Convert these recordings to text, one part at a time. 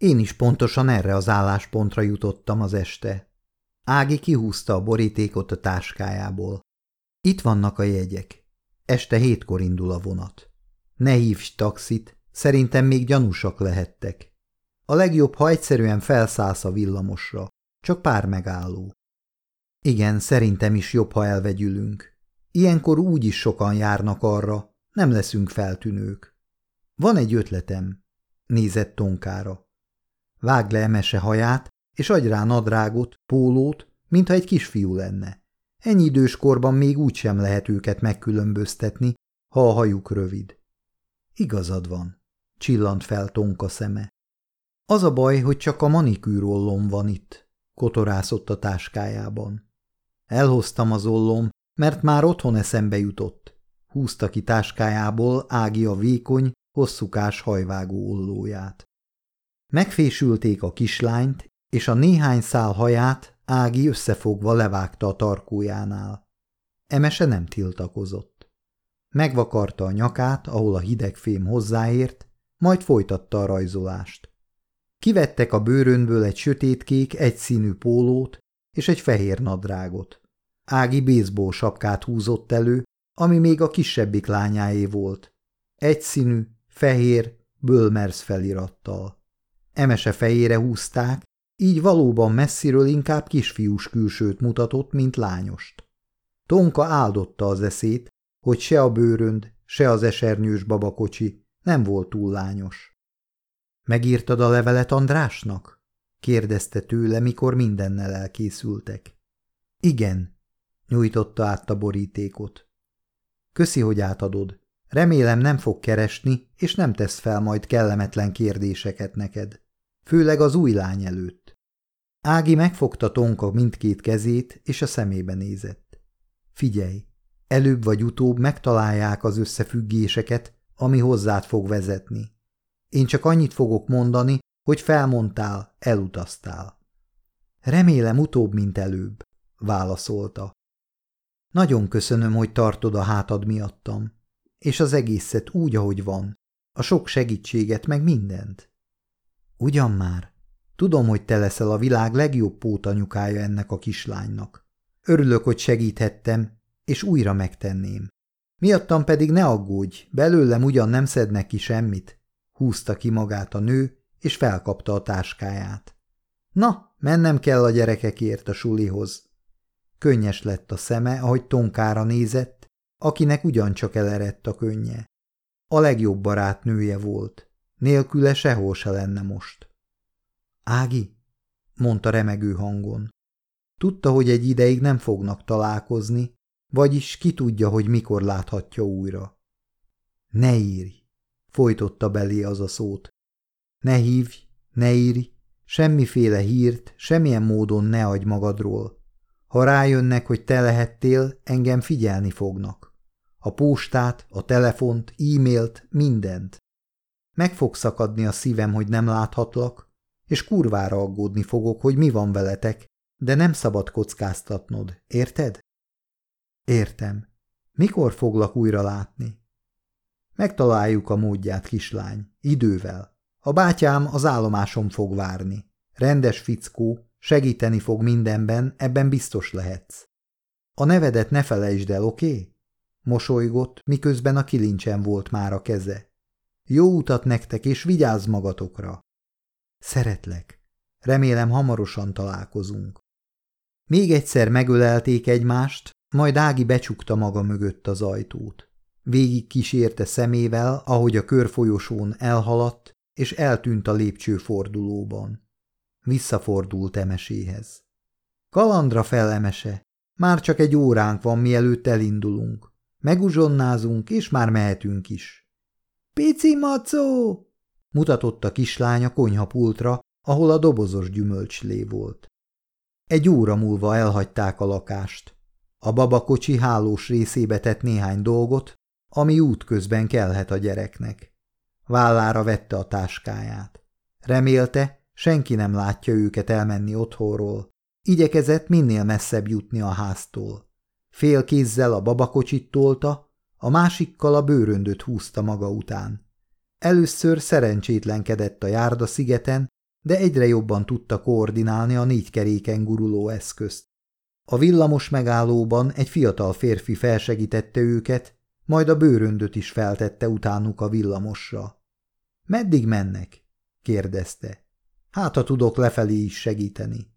Én is pontosan erre az álláspontra jutottam az este. Ági kihúzta a borítékot a táskájából. Itt vannak a jegyek. Este hétkor indul a vonat. Ne hívj taxit, szerintem még gyanúsak lehettek. A legjobb, ha egyszerűen felszállsz a villamosra. Csak pár megálló. Igen, szerintem is jobb, ha elvegyülünk. Ilyenkor úgy is sokan járnak arra, nem leszünk feltűnők. Van egy ötletem, nézett Tonkára. Vág le emese haját, és adj rá nadrágot, pólót, mintha egy kisfiú lenne. Ennyi idős korban még úgysem lehet őket megkülönböztetni, ha a hajuk rövid. Igazad van, csillant fel Tonka szeme. Az a baj, hogy csak a manikűrollom van itt, kotorászott a táskájában. Elhoztam az ollom, mert már otthon eszembe jutott. Húzta ki táskájából Ági a vékony, hosszúkás hajvágó ollóját. Megfésülték a kislányt, és a néhány szál haját Ági összefogva levágta a tarkójánál. Emese nem tiltakozott. Megvakarta a nyakát, ahol a hideg fém hozzáért, majd folytatta a rajzolást. Kivettek a bőrönből egy sötétkék, egyszínű pólót és egy fehér nadrágot. Ági baseball sapkát húzott elő, ami még a kisebbik lányáé volt. Egyszínű, fehér, Bölmers felirattal. Emese fejére húzták, így valóban messziről inkább kisfiús külsőt mutatott, mint lányost. Tonka áldotta az eszét, hogy se a bőrönd, se az esernyős babakocsi nem volt túl lányos. Megírtad a levelet Andrásnak? kérdezte tőle, mikor mindennel elkészültek. Igen, nyújtotta át a borítékot. Köszi, hogy átadod. Remélem nem fog keresni, és nem tesz fel majd kellemetlen kérdéseket neked. Főleg az új lány előtt. Ági megfogta Tonka mindkét kezét, és a szemébe nézett. Figyelj, előbb vagy utóbb megtalálják az összefüggéseket, ami hozzád fog vezetni. Én csak annyit fogok mondani, hogy felmondtál, elutaztál. Remélem utóbb, mint előbb, válaszolta. Nagyon köszönöm, hogy tartod a hátad miattam, és az egészet úgy, ahogy van, a sok segítséget, meg mindent. Ugyan már, tudom, hogy te leszel a világ legjobb pótanyukája ennek a kislánynak. Örülök, hogy segíthettem, és újra megtenném. Miattam pedig ne aggódj, belőlem ugyan nem szednek ki semmit. Húzta ki magát a nő, és felkapta a táskáját. Na, mennem kell a gyerekekért a sulihoz. Könnyes lett a szeme, ahogy Tonkára nézett, akinek ugyancsak elerett a könnye. A legjobb barátnője volt. Nélküle sehol se lenne most. Ági, mondta remegő hangon. Tudta, hogy egy ideig nem fognak találkozni, vagyis ki tudja, hogy mikor láthatja újra. Ne írj, folytotta belé az a szót. Ne hívj, ne írj, semmiféle hírt, semmilyen módon ne adj magadról. Ha rájönnek, hogy te lehettél, engem figyelni fognak. A postát, a telefont, e-mailt, mindent. Meg fog szakadni a szívem, hogy nem láthatlak, és kurvára aggódni fogok, hogy mi van veletek, de nem szabad kockáztatnod, érted? Értem. Mikor foglak újra látni? Megtaláljuk a módját, kislány, idővel. A bátyám az állomásom fog várni. Rendes fickó, segíteni fog mindenben, ebben biztos lehetsz. A nevedet ne felejtsd el, oké? Okay? Mosolygott, miközben a kilincsen volt már a keze. Jó utat nektek, és vigyázz magatokra! Szeretlek. Remélem hamarosan találkozunk. Még egyszer megölelték egymást, majd Ági becsukta maga mögött az ajtót. Végig kísérte szemével, ahogy a körfolyosón elhaladt, és eltűnt a lépcsőfordulóban. Visszafordult emeséhez. Kalandra felemese, már csak egy óránk van, mielőtt elindulunk. Meguzsonnázunk, és már mehetünk is. Pici macó! mutatott a kislány a konyhapultra, ahol a dobozos gyümölcslé volt. Egy óra múlva elhagyták a lakást. A babakocsi hálós részébe tett néhány dolgot, ami útközben kellhet a gyereknek. Vállára vette a táskáját. Remélte, senki nem látja őket elmenni otthonról. Igyekezett minél messzebb jutni a háztól. Fél kézzel a babakocsit tolta, a másikkal a bőröndöt húzta maga után. Először szerencsétlenkedett a járda szigeten, de egyre jobban tudta koordinálni a négy keréken guruló eszközt. A villamos megállóban egy fiatal férfi felsegítette őket, majd a bőröndöt is feltette utánuk a villamosra. – Meddig mennek? – kérdezte. – Hát, ha tudok lefelé is segíteni.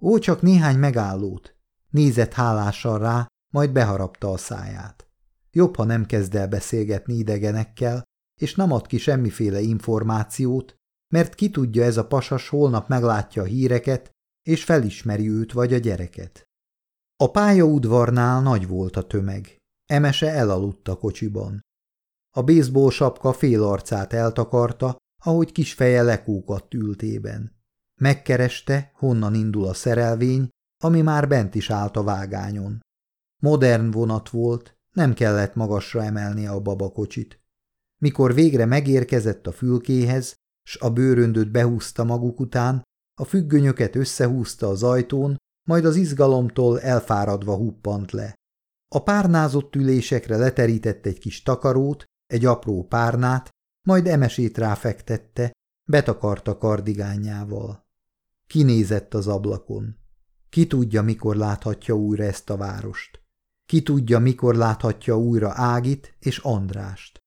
Ó, csak néhány megállót. Nézett hálással rá, majd beharapta a száját. Jobb, ha nem kezd el beszélgetni idegenekkel, és nem ad ki semmiféle információt, mert ki tudja ez a pasas holnap meglátja a híreket, és felismeri őt vagy a gyereket. A pályaudvarnál nagy volt a tömeg. Emese elaludt a kocsiban. A baseball sapka fél arcát eltakarta, ahogy kis feje lekúkadt ültében. Megkereste, honnan indul a szerelvény, ami már bent is állt a vágányon. Modern vonat volt, nem kellett magasra emelnie a babakocsit. Mikor végre megérkezett a fülkéhez, s a bőröndöt behúzta maguk után, a függönyöket összehúzta az ajtón, majd az izgalomtól elfáradva huppant le. A párnázott ülésekre leterített egy kis takarót, egy apró párnát, majd emesét ráfektette, betakarta kardigányával. Kinézett az ablakon. Ki tudja, mikor láthatja újra ezt a várost. Ki tudja, mikor láthatja újra Ágit és Andrást.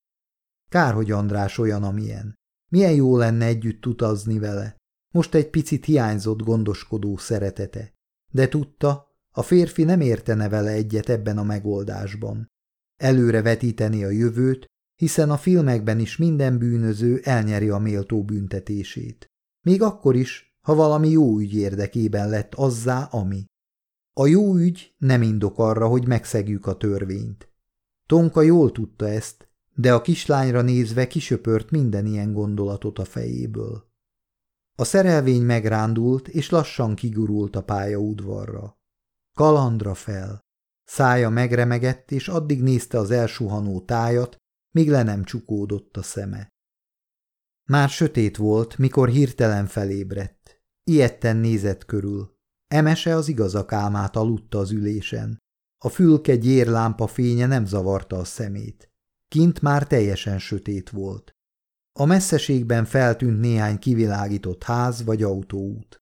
Kár, hogy András olyan, amilyen. Milyen jó lenne együtt utazni vele. Most egy picit hiányzott gondoskodó szeretete. De tudta, a férfi nem értene vele egyet ebben a megoldásban. Előre vetíteni a jövőt, hiszen a filmekben is minden bűnöző elnyeri a méltó büntetését. Még akkor is, ha valami jó ügy érdekében lett azzá, ami. A jó ügy nem indok arra, hogy megszegjük a törvényt. Tonka jól tudta ezt, de a kislányra nézve kisöpört minden ilyen gondolatot a fejéből. A szerelvény megrándult, és lassan kigurult a pályaudvarra. Kalandra fel. Szája megremegett, és addig nézte az elsuhanó tájat, míg le nem csukódott a szeme. Már sötét volt, mikor hirtelen felébredt. Ilyetten nézett körül. Emese az igazak álmát aludta az ülésen. A fülke gyérlámpa fénye nem zavarta a szemét. Kint már teljesen sötét volt. A messzeségben feltűnt néhány kivilágított ház vagy autóút.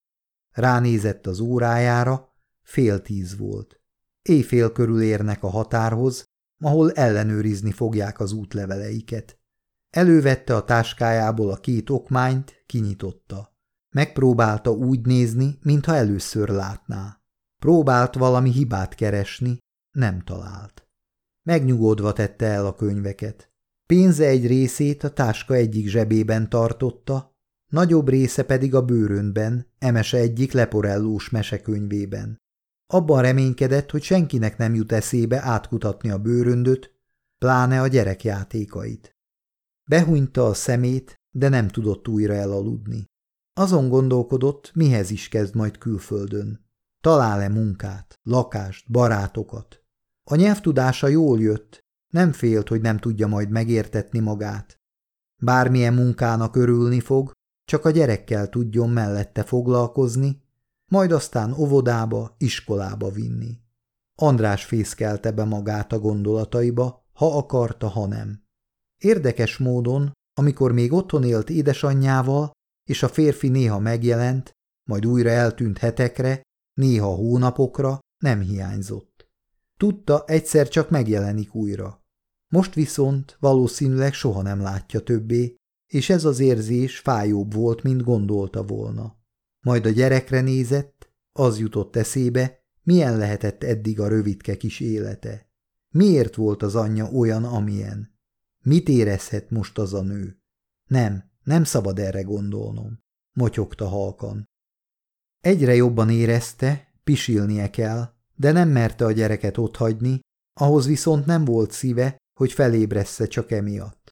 Ránézett az órájára, fél tíz volt. Éjfél körül érnek a határhoz, ahol ellenőrizni fogják az útleveleiket. Elővette a táskájából a két okmányt, kinyitotta. Megpróbálta úgy nézni, mintha először látná. Próbált valami hibát keresni, nem talált. Megnyugodva tette el a könyveket. Pénze egy részét a táska egyik zsebében tartotta, nagyobb része pedig a bőrönben, emese egyik leporellós mesekönyvében. Abban reménykedett, hogy senkinek nem jut eszébe átkutatni a bőröndöt, pláne a gyerekjátékait. Behunyta a szemét, de nem tudott újra elaludni. Azon gondolkodott, mihez is kezd majd külföldön. Talál-e munkát, lakást, barátokat. A nyelvtudása jól jött, nem félt, hogy nem tudja majd megértetni magát. Bármilyen munkának örülni fog, csak a gyerekkel tudjon mellette foglalkozni, majd aztán óvodába, iskolába vinni. András fészkelte be magát a gondolataiba, ha akarta, ha nem. Érdekes módon, amikor még otthon élt édesanyjával, és a férfi néha megjelent, majd újra eltűnt hetekre, néha hónapokra, nem hiányzott. Tudta, egyszer csak megjelenik újra. Most viszont valószínűleg soha nem látja többé, és ez az érzés fájóbb volt, mint gondolta volna. Majd a gyerekre nézett, az jutott eszébe, milyen lehetett eddig a rövidke kis élete. Miért volt az anyja olyan, amilyen? Mit érezhet most az a nő? Nem, nem szabad erre gondolnom, motyogta halkan. Egyre jobban érezte, pisilnie kell, de nem merte a gyereket otthagyni, ahhoz viszont nem volt szíve, hogy felébressze csak emiatt.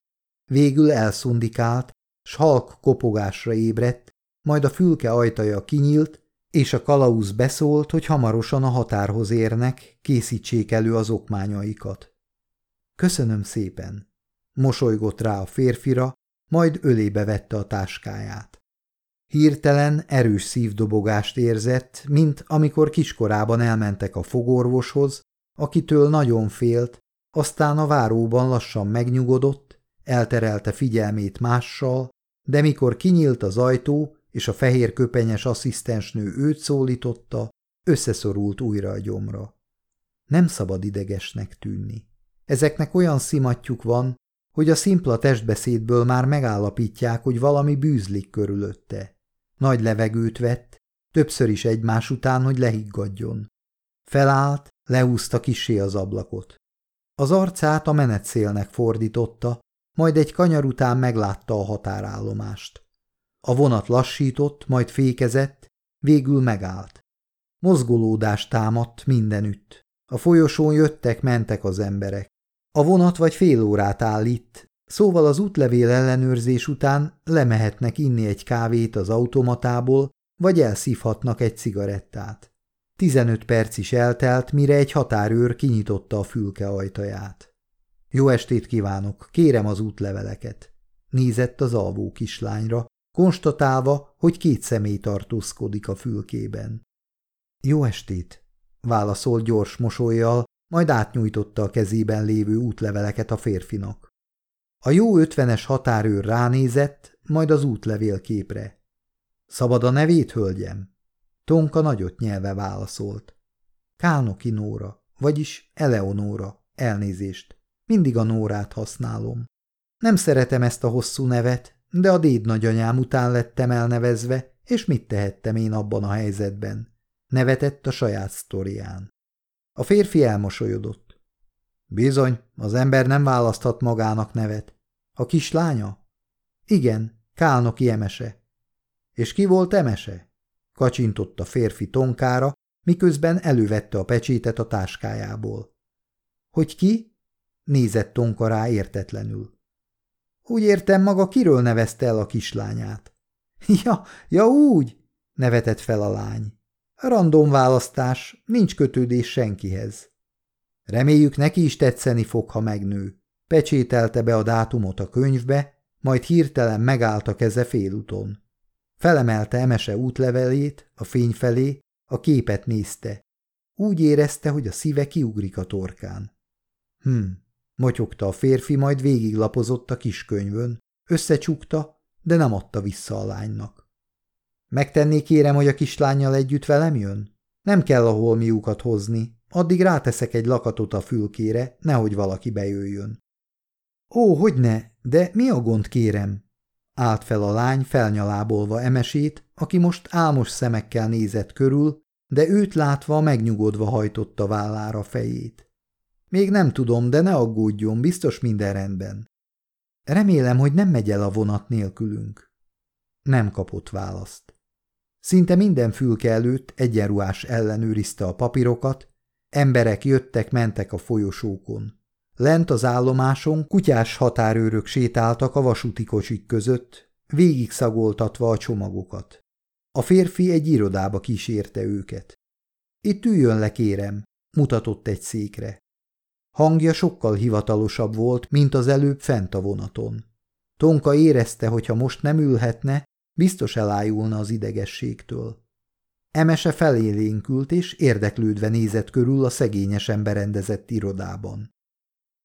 Végül elszundikált, s halk kopogásra ébredt, majd a fülke ajtaja kinyílt, és a kalauz beszólt, hogy hamarosan a határhoz érnek, készítsék elő az okmányaikat. Köszönöm szépen. Mosolygott rá a férfira, majd ölébe vette a táskáját. Hirtelen erős szívdobogást érzett, mint amikor kiskorában elmentek a fogorvoshoz, akitől nagyon félt, aztán a váróban lassan megnyugodott, elterelte figyelmét mással, de mikor kinyílt az ajtó, és a fehér köpenyes asszisztensnő őt szólította, összeszorult újra a gyomra. Nem szabad idegesnek tűnni. Ezeknek olyan szimatjuk van, hogy a szimpla testbeszédből már megállapítják, hogy valami bűzlik körülötte. Nagy levegőt vett, többször is egymás után, hogy lehiggadjon. Felállt, lehúzta kisé az ablakot. Az arcát a menetszélnek fordította, majd egy kanyar után meglátta a határállomást. A vonat lassított, majd fékezett, végül megállt. Mozgolódást támadt mindenütt. A folyosón jöttek-mentek az emberek. A vonat vagy fél órát áll itt, szóval az útlevél ellenőrzés után lemehetnek inni egy kávét az automatából, vagy elszívhatnak egy cigarettát. Tizenöt perc is eltelt, mire egy határőr kinyitotta a fülke ajtaját. Jó estét kívánok, kérem az útleveleket. Nézett az alvó kislányra, konstatálva, hogy két személy tartózkodik a fülkében. Jó estét, válaszolt gyors mosolyjal, majd átnyújtotta a kezében lévő útleveleket a férfinak. A jó ötvenes határőr ránézett, majd az útlevélképre. Szabad a nevét, hölgyem? Tonka nagyot nyelve válaszolt. Kálnoki Nóra, vagyis Eleonóra, elnézést. Mindig a Nórát használom. Nem szeretem ezt a hosszú nevet, de a déd nagyanyám után lettem elnevezve, és mit tehettem én abban a helyzetben? Nevetett a saját sztorián. A férfi elmosolyodott. Bizony, az ember nem választhat magának nevet. A kislánya? Igen, Kálnoki Emese. És ki volt Emese? Kacsintott a férfi tonkára, miközben elővette a pecsétet a táskájából. Hogy ki? Nézett Tonka rá értetlenül. Úgy értem maga, kiről nevezte el a kislányát. Ja, ja úgy, nevetett fel a lány. Random választás, nincs kötődés senkihez. Reméljük neki is tetszeni fog, ha megnő. Pecsételte be a dátumot a könyvbe, majd hirtelen megállt a keze félúton. Felemelte Emese útlevelét, a fény felé, a képet nézte. Úgy érezte, hogy a szíve kiugrik a torkán. Hm, motyogta a férfi, majd végiglapozott a kiskönyvön, összecsukta, de nem adta vissza a lánynak. Megtenné kérem, hogy a kislányjal együtt velem jön? Nem kell a holmiukat hozni, addig ráteszek egy lakatot a fülkére, nehogy valaki bejöjjön. Ó, hogy ne, de mi a gond kérem? Állt fel a lány felnyalábolva emesét, aki most álmos szemekkel nézett körül, de őt látva megnyugodva hajtotta vállára fejét. Még nem tudom, de ne aggódjon, biztos minden rendben. Remélem, hogy nem megy el a vonat nélkülünk. Nem kapott választ. Szinte minden fülke előtt egyenruhás ellenőrizte a papírokat, emberek jöttek-mentek a folyosókon. Lent az állomáson kutyás határőrök sétáltak a vasúti kocsik között, végig szagoltatva a csomagokat. A férfi egy irodába kísérte őket. Itt üljön le, kérem, mutatott egy székre. Hangja sokkal hivatalosabb volt, mint az előbb fent a vonaton. Tonka érezte, hogy ha most nem ülhetne, Biztos elájulna az idegességtől. Emese felélénkült, és érdeklődve nézett körül a szegényesen berendezett irodában.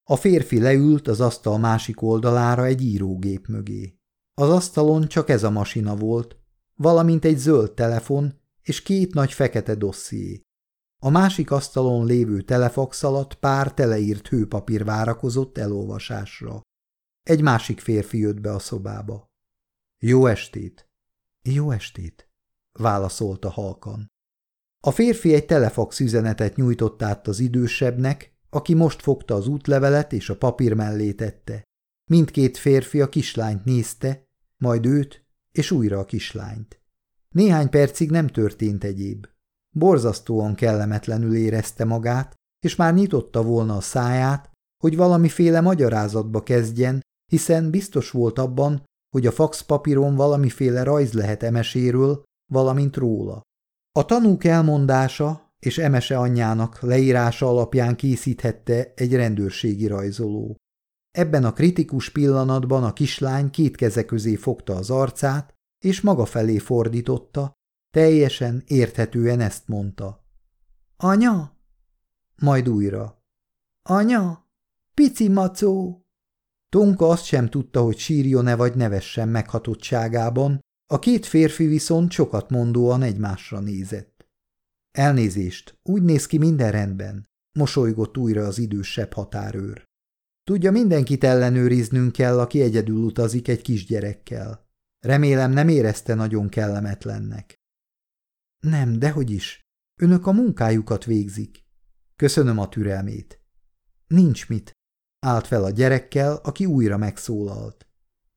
A férfi leült az asztal másik oldalára egy írógép mögé. Az asztalon csak ez a masina volt, valamint egy zöld telefon és két nagy fekete dosszié. A másik asztalon lévő telefax alatt pár teleírt hőpapír várakozott elolvasásra. Egy másik férfi jött be a szobába. Jó estét! Jó estét! válaszolta halkan. A férfi egy telefax üzenetet nyújtott át az idősebbnek, aki most fogta az útlevelet és a papír mellé tette. Mindkét férfi a kislányt nézte, majd őt, és újra a kislányt. Néhány percig nem történt egyéb. Borzasztóan kellemetlenül érezte magát, és már nyitotta volna a száját, hogy valamiféle magyarázatba kezdjen, hiszen biztos volt abban, hogy a faxpapíron valamiféle rajz lehet emeséről, valamint róla. A tanúk elmondása és emese anyjának leírása alapján készíthette egy rendőrségi rajzoló. Ebben a kritikus pillanatban a kislány két keze közé fogta az arcát, és maga felé fordította, teljesen érthetően ezt mondta. Anya? Majd újra. Anya? Pici macó! Tonka azt sem tudta, hogy sírjon-e vagy nevessen meghatottságában, A két férfi viszont sokat mondóan egymásra nézett. Elnézést, úgy néz ki minden rendben, mosolygott újra az idősebb határőr. Tudja, mindenkit ellenőriznünk kell, aki egyedül utazik egy kisgyerekkel. Remélem nem érezte nagyon kellemetlennek. Nem, dehogy is. Önök a munkájukat végzik. Köszönöm a türelmét. Nincs mit. Állt fel a gyerekkel, aki újra megszólalt.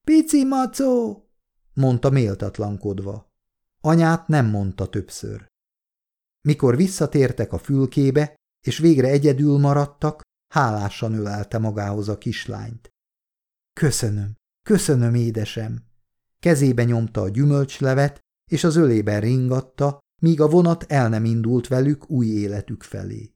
Pici macó! mondta méltatlankodva. Anyát nem mondta többször. Mikor visszatértek a fülkébe, és végre egyedül maradtak, hálásan ölelte magához a kislányt. Köszönöm, köszönöm, édesem! Kezébe nyomta a gyümölcslevet, és az ölében ringatta, míg a vonat el nem indult velük új életük felé.